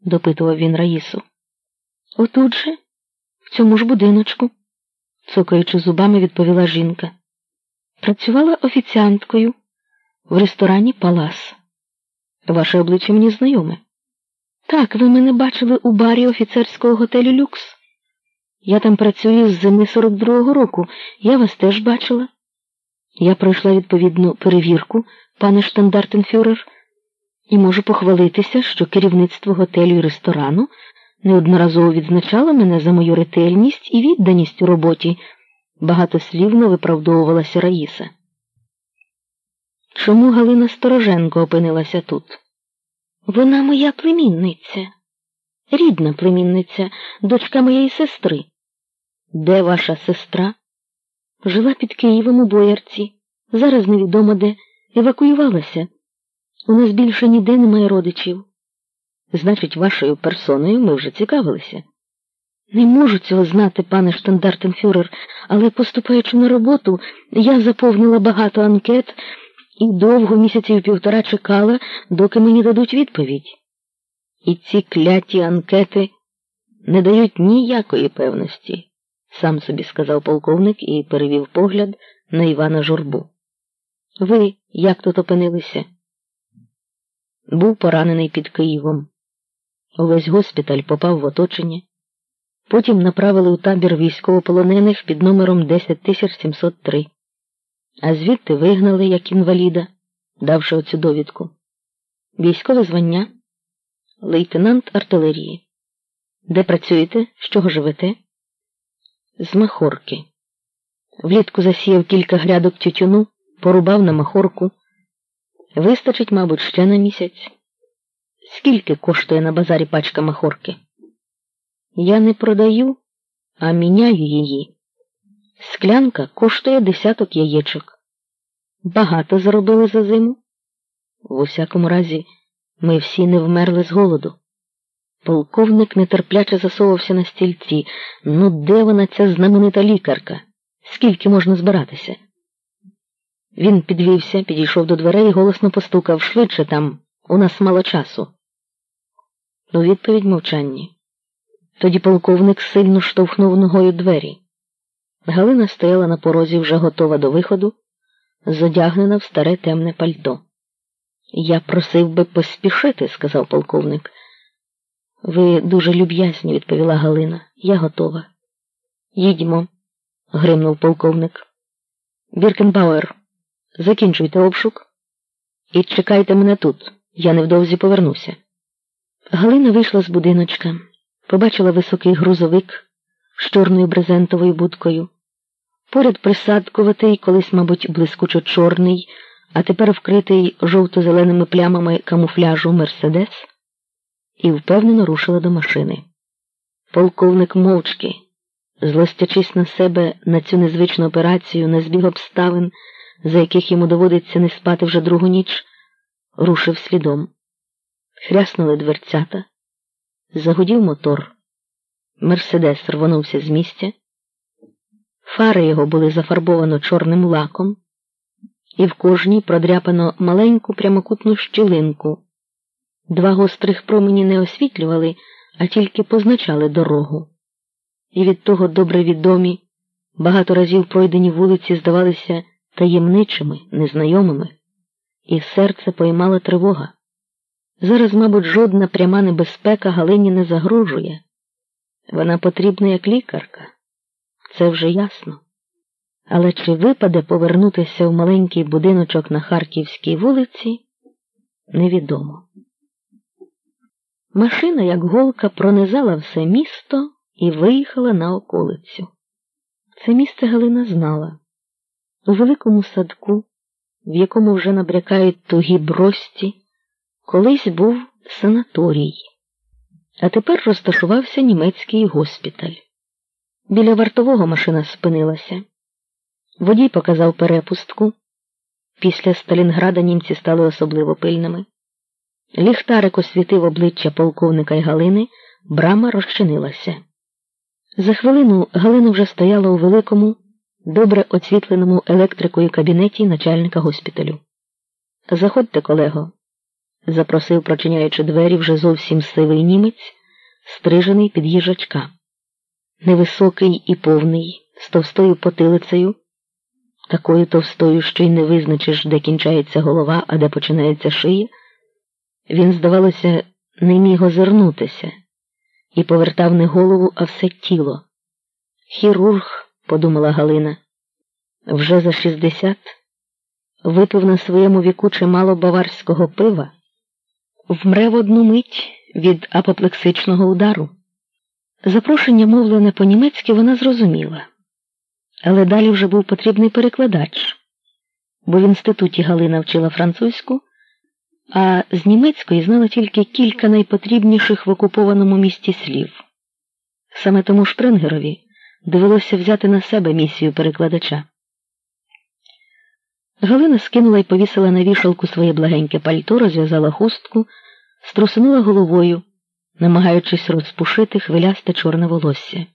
допитував він Раїсу. Отут же, в цьому ж будиночку, цокаючи зубами, відповіла жінка. Працювала офіціанткою в ресторані Палас. Ваше обличчя мені знайоме. Так, ви мене бачили у барі офіцерського готелю Люкс. Я там працюю з зими 42-го року, я вас теж бачила. Я пройшла відповідну перевірку, пане штандартенфюрер, і можу похвалитися, що керівництво готелю і ресторану неодноразово відзначало мене за мою ретельність і відданість у роботі, багатослівно виправдовувалася Раїса. Чому Галина Стороженко опинилася тут? Вона моя племінниця, рідна племінниця, дочка моєї сестри. Де ваша сестра? Жила під Києвом у боярці, зараз невідомо де, евакуювалася. У нас більше ніде немає родичів. Значить, вашою персоною ми вже цікавилися. Не можу цього знати, пане штандартенфюрер, але, поступаючи на роботу, я заповнила багато анкет і довго місяців півтора чекала, доки мені дадуть відповідь. І ці кляті анкети не дають ніякої певності, сам собі сказав полковник і перевів погляд на Івана Журбу. Ви як тут опинилися? Був поранений під Києвом. Увесь госпіталь попав в оточення. Потім направили у табір військовополонених під номером 10703 а звідти вигнали як інваліда, давши оцю довідку. Військове звання, лейтенант артилерії. Де працюєте? З чого живете? З махорки. Влітку засіяв кілька грядок тютюну, порубав на махорку. Вистачить, мабуть, ще на місяць. Скільки коштує на базарі пачка махорки? Я не продаю, а міняю її. Склянка коштує десяток яєчок. Багато заробили за зиму. В усякому разі, ми всі не вмерли з голоду. Полковник нетерпляче засовувався на стільці. Ну, де вона ця знаменита лікарка? Скільки можна збиратися? Він підвівся, підійшов до дверей і голосно постукав швидше там, у нас мало часу. У відповідь мовчанні. Тоді полковник сильно штовхнув ногою двері. Галина стояла на порозі, вже готова до виходу, зодягнена в старе темне пальто. Я просив би поспішити, сказав полковник. Ви дуже люб'язні, відповіла Галина. Я готова. Їдьмо, гримнув полковник. Біркенбауер, закінчуйте обшук і чекайте мене тут. Я невдовзі повернуся. Галина вийшла з будиночка, побачила високий грузовик з чорною брезентовою будкою. Поряд присадкуватий, колись, мабуть, блискучо чорний, а тепер вкритий жовто-зеленими плямами камуфляжу Мерседес, і впевнено рушила до машини. Полковник мовчки, злостячись на себе на цю незвичну операцію, на збіг обставин, за яких йому доводиться не спати вже другу ніч, рушив слідом. Хряснули дверцята, загудів мотор. Мерседес рвонувся з місця, фари його були зафарбовано чорним лаком, і в кожній продряпано маленьку прямокутну щілинку. Два гострих промені не освітлювали, а тільки позначали дорогу. І від того добре відомі, багато разів пройдені вулиці здавалися таємничими, незнайомими, і серце поймала тривога. Зараз, мабуть, жодна пряма небезпека Галині не загрожує. Вона потрібна як лікарка, це вже ясно. Але чи випаде повернутися в маленький будиночок на Харківській вулиці, невідомо. Машина, як голка, пронизала все місто і виїхала на околицю. Це місце Галина знала. У великому садку, в якому вже набрякають тугі брості, колись був санаторій а тепер розташувався німецький госпіталь. Біля вартового машина спинилася. Водій показав перепустку. Після Сталінграда німці стали особливо пильними. Ліхтарик освітив обличчя полковника й Галини, брама розчинилася. За хвилину Галина вже стояла у великому, добре освітленому електрикою кабінеті начальника госпіталю. Заходьте, колего. запросив, прочиняючи двері, вже зовсім сивий німець, стрижений під їжачка. Невисокий і повний, з товстою потилицею, такою товстою, що й не визначиш, де кінчається голова, а де починається шия. Він, здавалося, не міг озирнутися і повертав не голову, а все тіло. Хірург, подумала Галина, вже за шістдесят випив на своєму віку чимало баварського пива, вмре в одну мить від апоплексичного удару. Запрошення, мовлене по-німецьки, вона зрозуміла, але далі вже був потрібний перекладач, бо в інституті Галина вчила французьку, а з німецької знала тільки кілька найпотрібніших в окупованому місті слів. Саме тому Шпренгерові довелося взяти на себе місію перекладача. Галина скинула і повісила на вішалку своє благеньке пальто, розв'язала хустку, струсинула головою, намагаючись розпушити хвилясте чорне волосся.